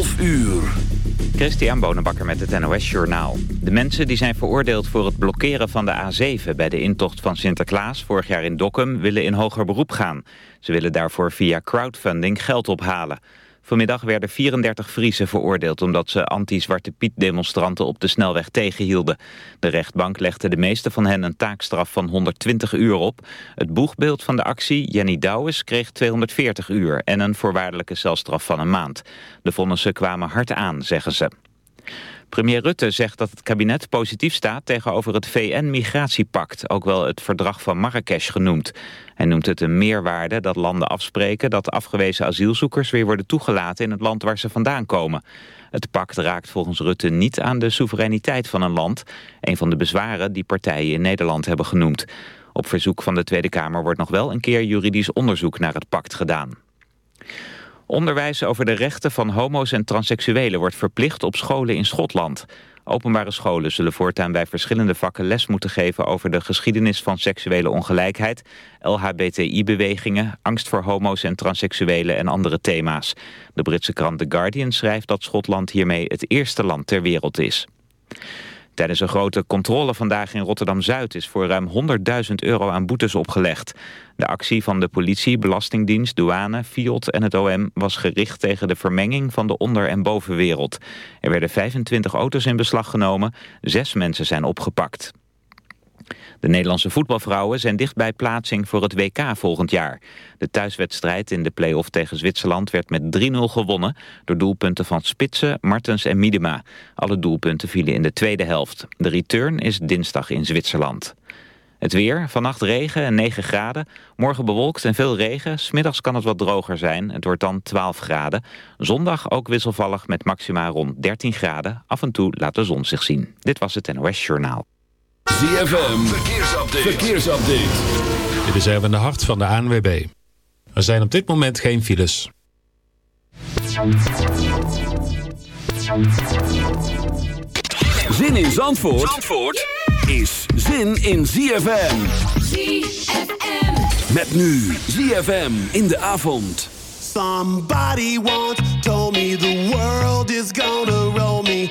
12 uur. Christian Bonenbakker met het NOS Journaal. De mensen die zijn veroordeeld voor het blokkeren van de A7... bij de intocht van Sinterklaas vorig jaar in Dokkum... willen in hoger beroep gaan. Ze willen daarvoor via crowdfunding geld ophalen. Vanmiddag werden 34 Friese veroordeeld omdat ze anti-Zwarte Piet demonstranten op de snelweg tegenhielden. De rechtbank legde de meeste van hen een taakstraf van 120 uur op. Het boegbeeld van de actie, Jenny Douwes, kreeg 240 uur en een voorwaardelijke celstraf van een maand. De vonnissen kwamen hard aan, zeggen ze. Premier Rutte zegt dat het kabinet positief staat tegenover het VN-migratiepact, ook wel het verdrag van Marrakesh genoemd. Hij noemt het een meerwaarde dat landen afspreken dat afgewezen asielzoekers weer worden toegelaten in het land waar ze vandaan komen. Het pact raakt volgens Rutte niet aan de soevereiniteit van een land, een van de bezwaren die partijen in Nederland hebben genoemd. Op verzoek van de Tweede Kamer wordt nog wel een keer juridisch onderzoek naar het pact gedaan. Onderwijs over de rechten van homo's en transseksuelen wordt verplicht op scholen in Schotland. Openbare scholen zullen voortaan bij verschillende vakken les moeten geven over de geschiedenis van seksuele ongelijkheid, LHBTI-bewegingen, angst voor homo's en transseksuelen en andere thema's. De Britse krant The Guardian schrijft dat Schotland hiermee het eerste land ter wereld is. Tijdens een grote controle vandaag in Rotterdam-Zuid is voor ruim 100.000 euro aan boetes opgelegd. De actie van de politie, belastingdienst, douane, Fiat en het OM was gericht tegen de vermenging van de onder- en bovenwereld. Er werden 25 auto's in beslag genomen, zes mensen zijn opgepakt. De Nederlandse voetbalvrouwen zijn dichtbij plaatsing voor het WK volgend jaar. De thuiswedstrijd in de play-off tegen Zwitserland werd met 3-0 gewonnen... door doelpunten van Spitsen, Martens en Miedema. Alle doelpunten vielen in de tweede helft. De return is dinsdag in Zwitserland. Het weer, vannacht regen en 9 graden. Morgen bewolkt en veel regen. Smiddags kan het wat droger zijn. Het wordt dan 12 graden. Zondag ook wisselvallig met maxima rond 13 graden. Af en toe laat de zon zich zien. Dit was het NOS Journaal. ZFM, verkeersupdate. verkeersupdate. Dit is even de hart van de ANWB. Er zijn op dit moment geen files. Zin in Zandvoort, Zandvoort is zin in ZFM. ZFM. Met nu ZFM in de avond. Somebody once told me the world is gonna roll me.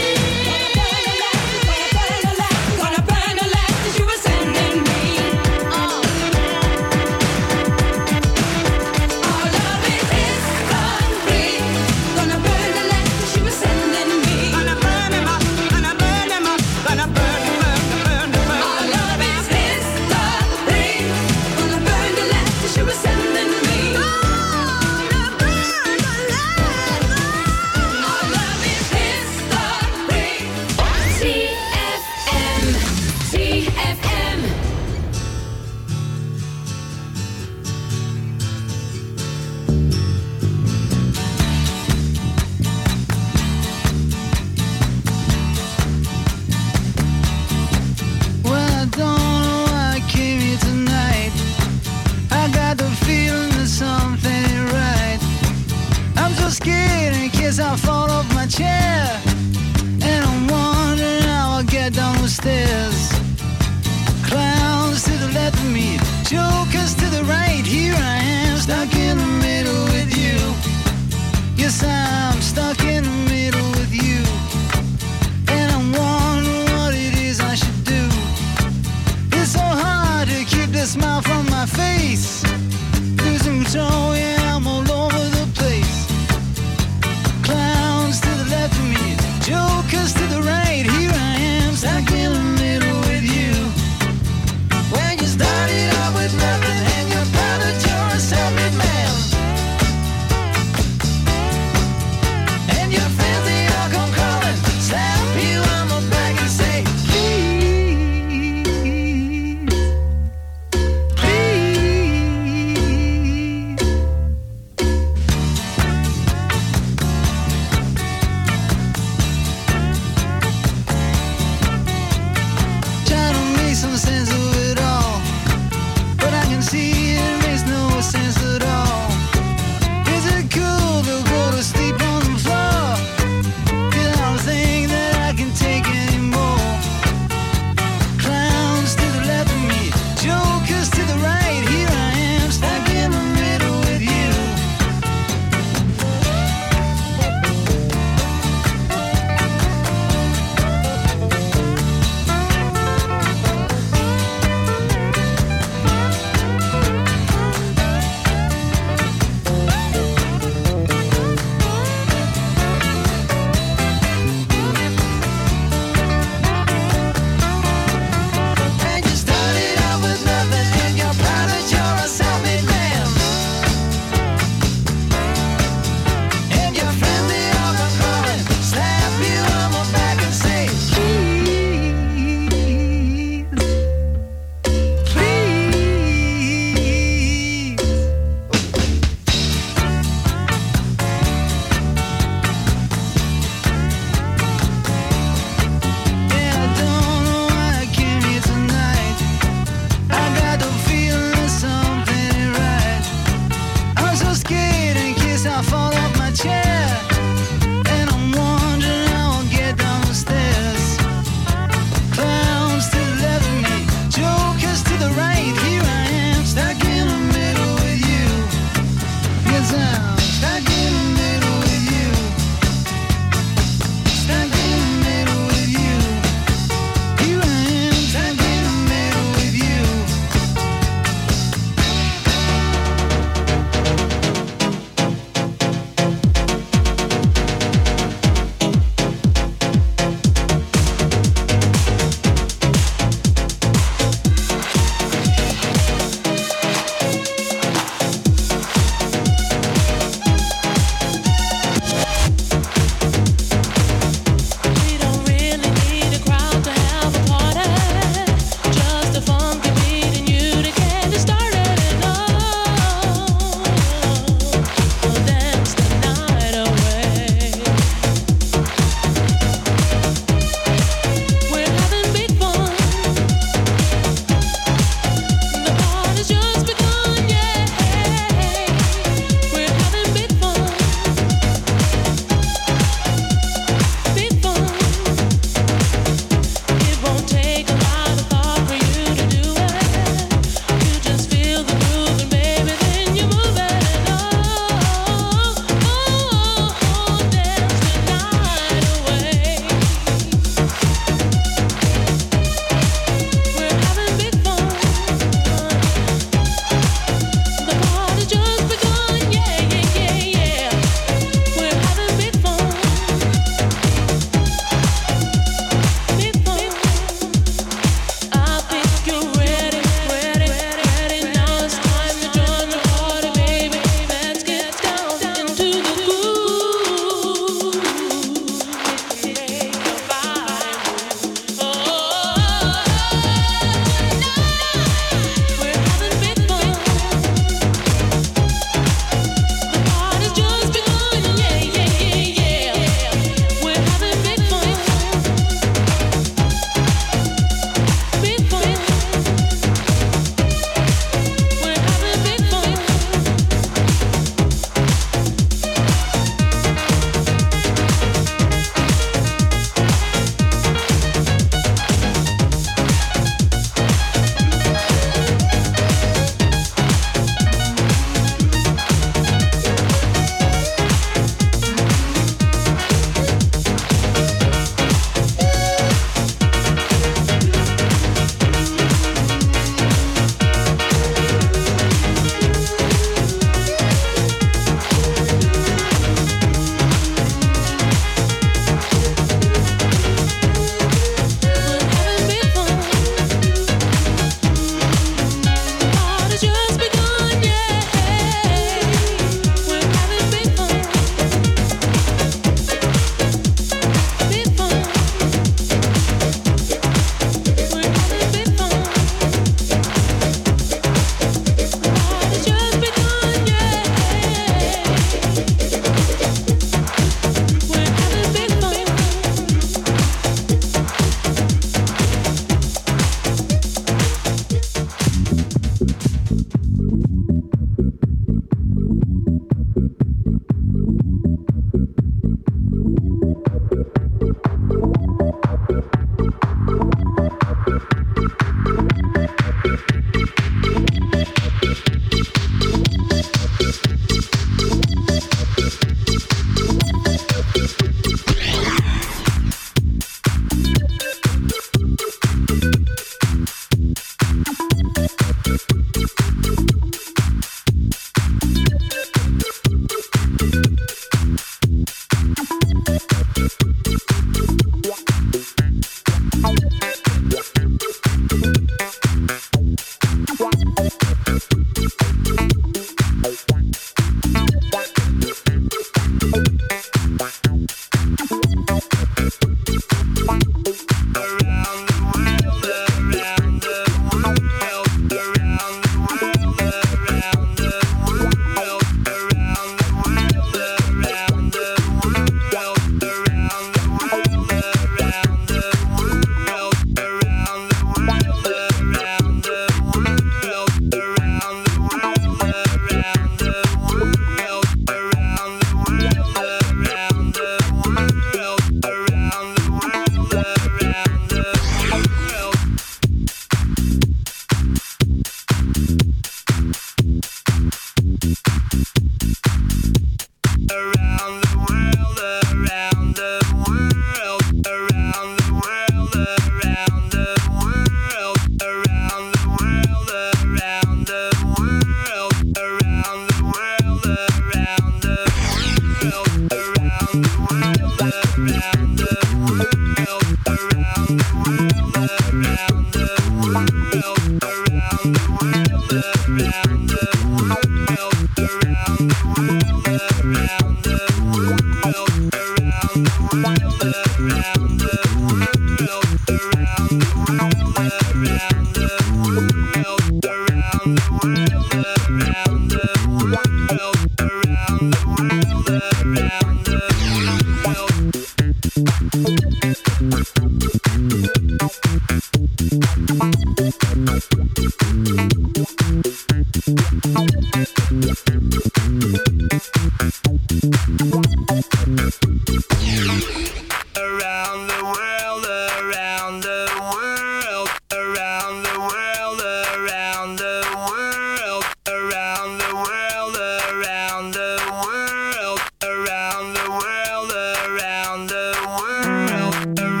Beleef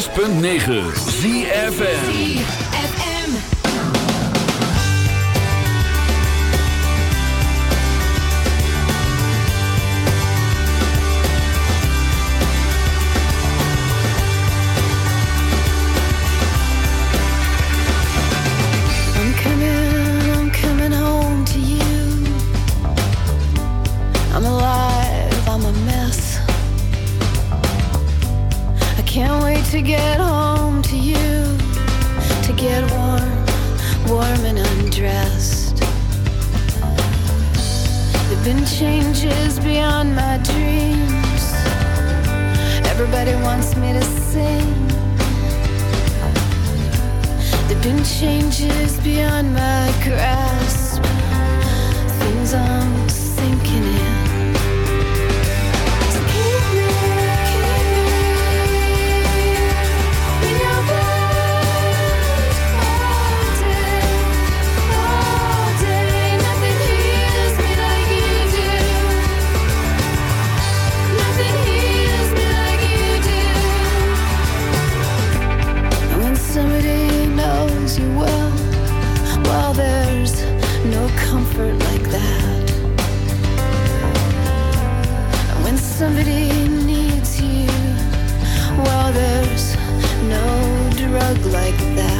106.9 ZFN brings you will. Well, there's no comfort like that. And when somebody needs you, well, there's no drug like that.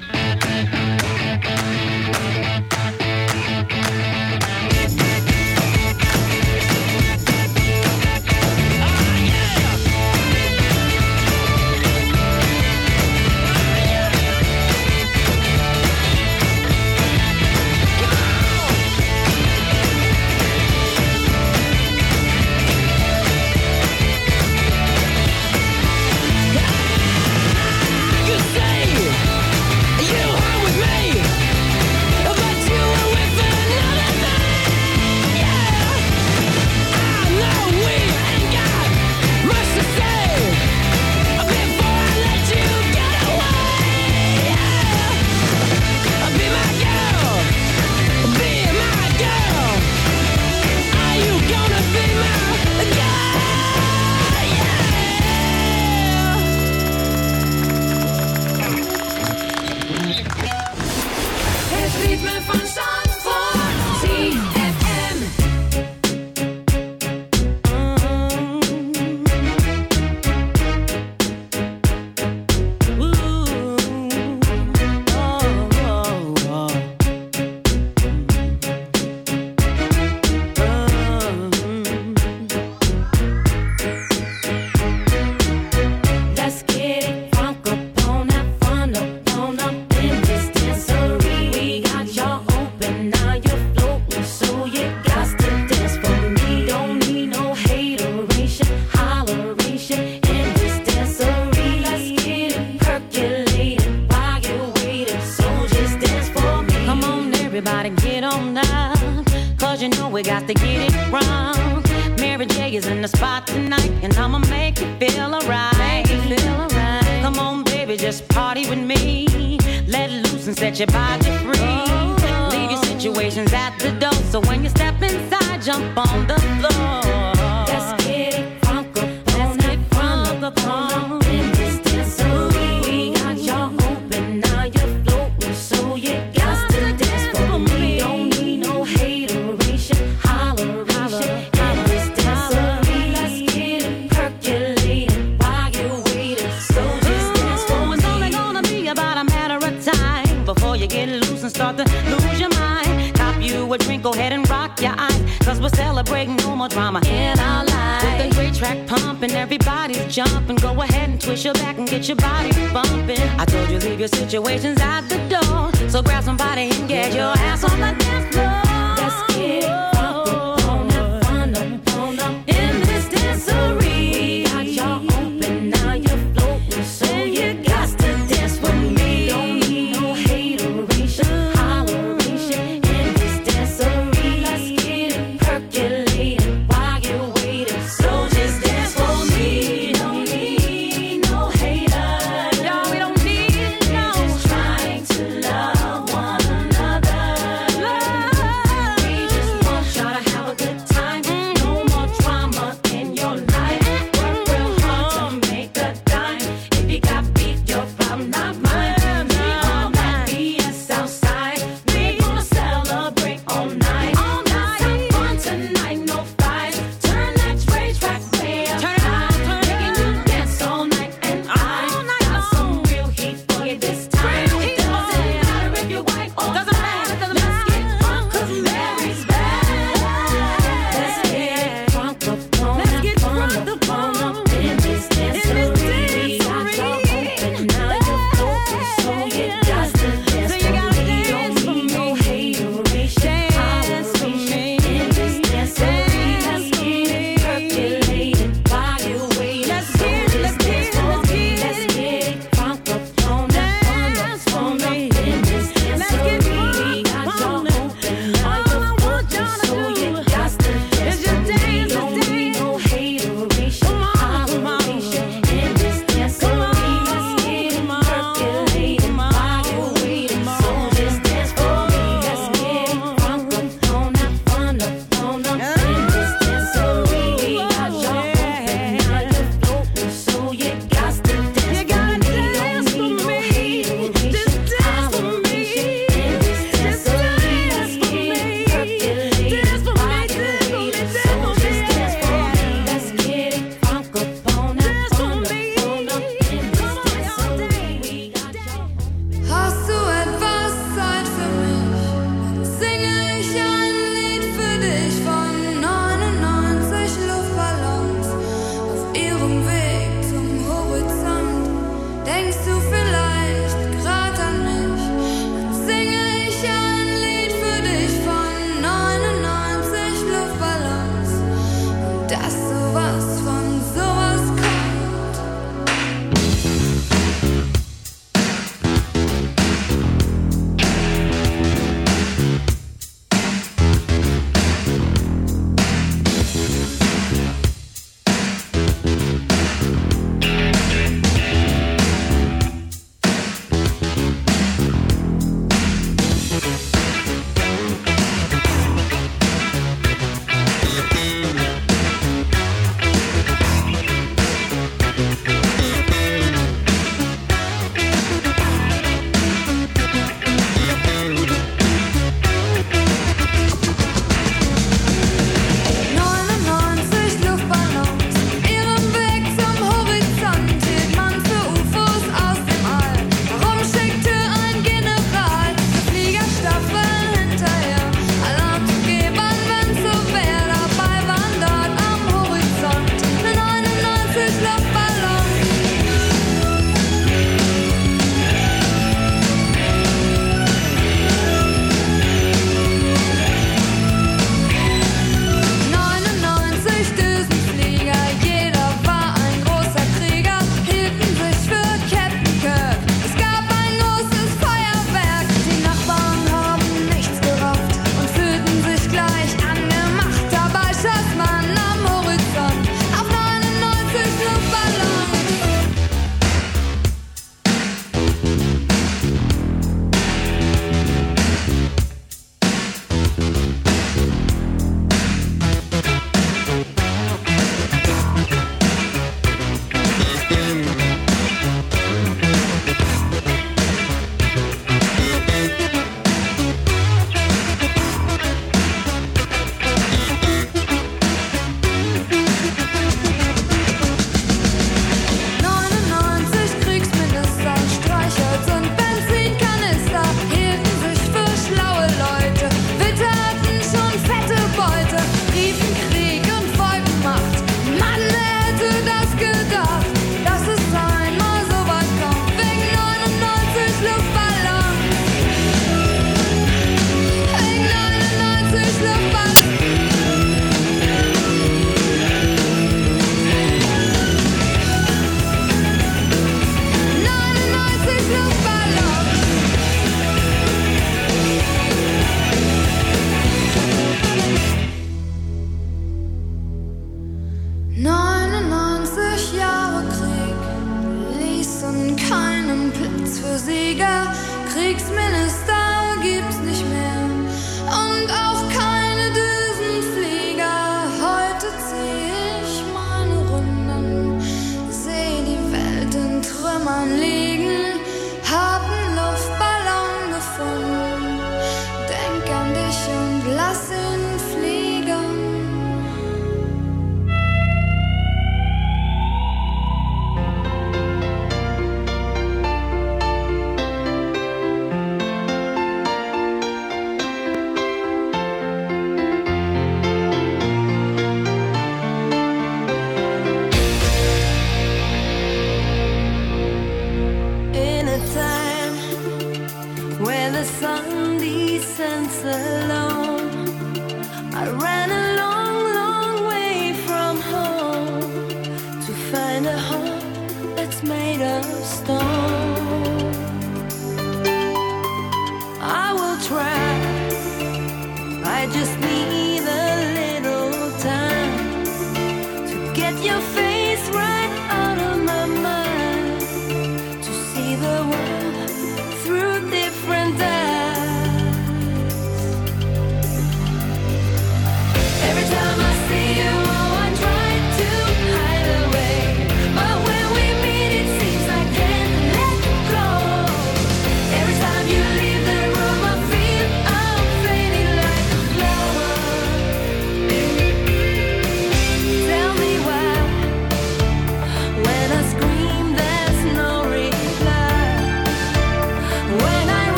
your situation's out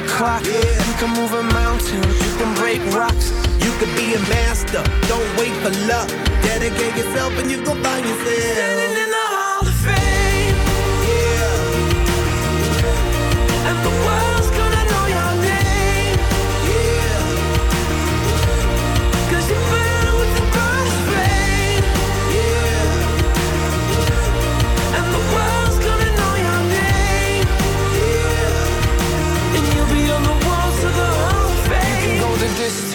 the clock. Yeah. You can move a mountain, you can break rocks. You could be a master, don't wait for luck. Dedicate yourself and you gon' find yourself. Standing in the Hall of Fame. Yeah. And the world.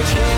It's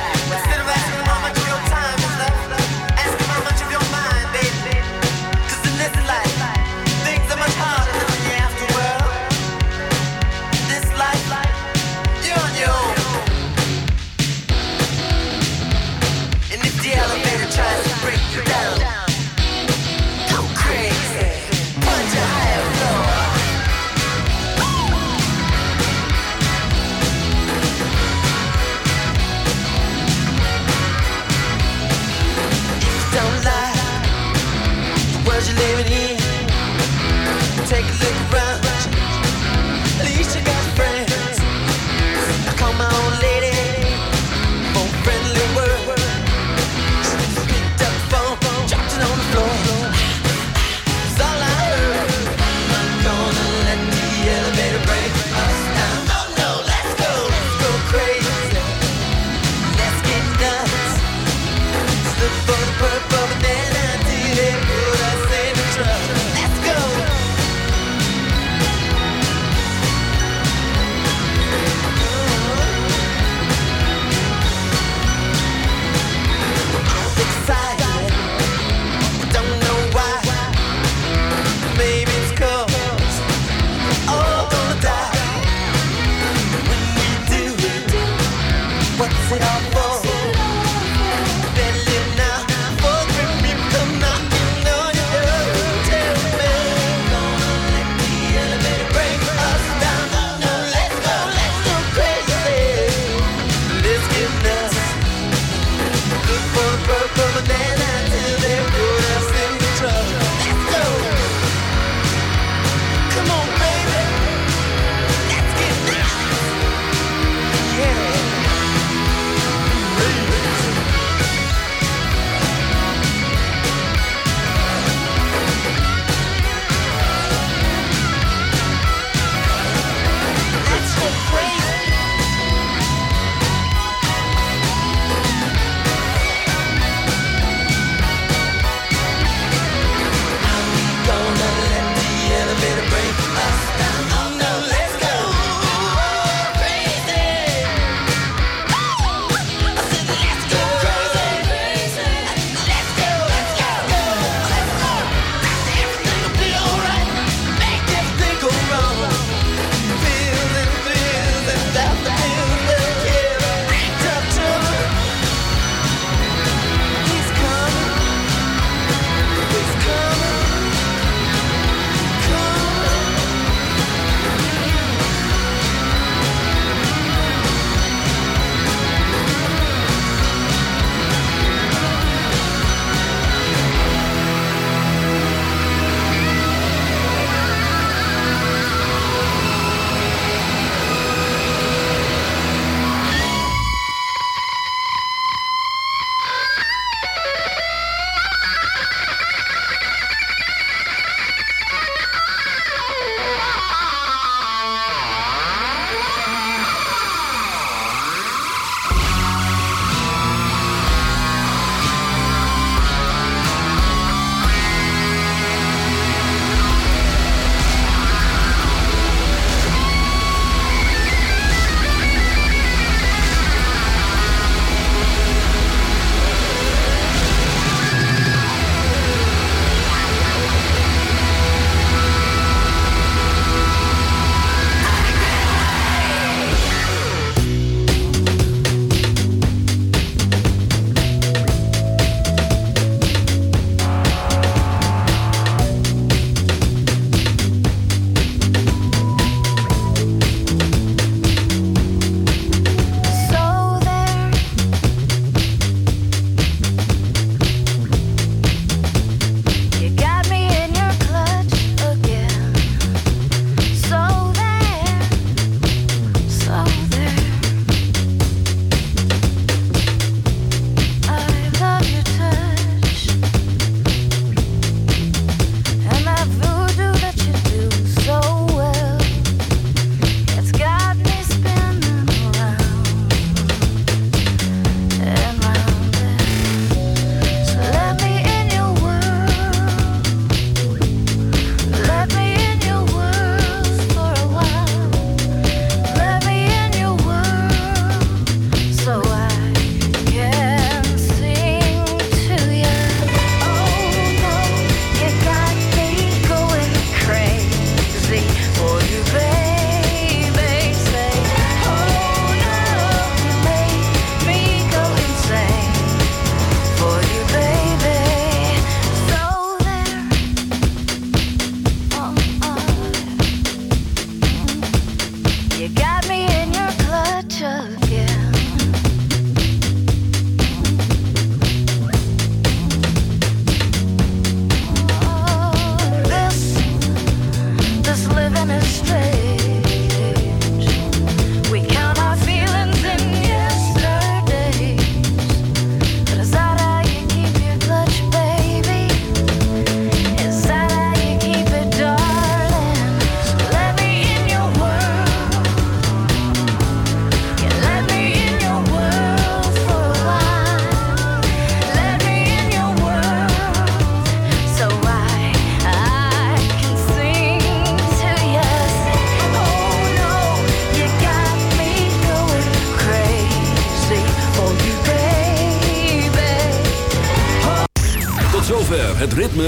rap, rap.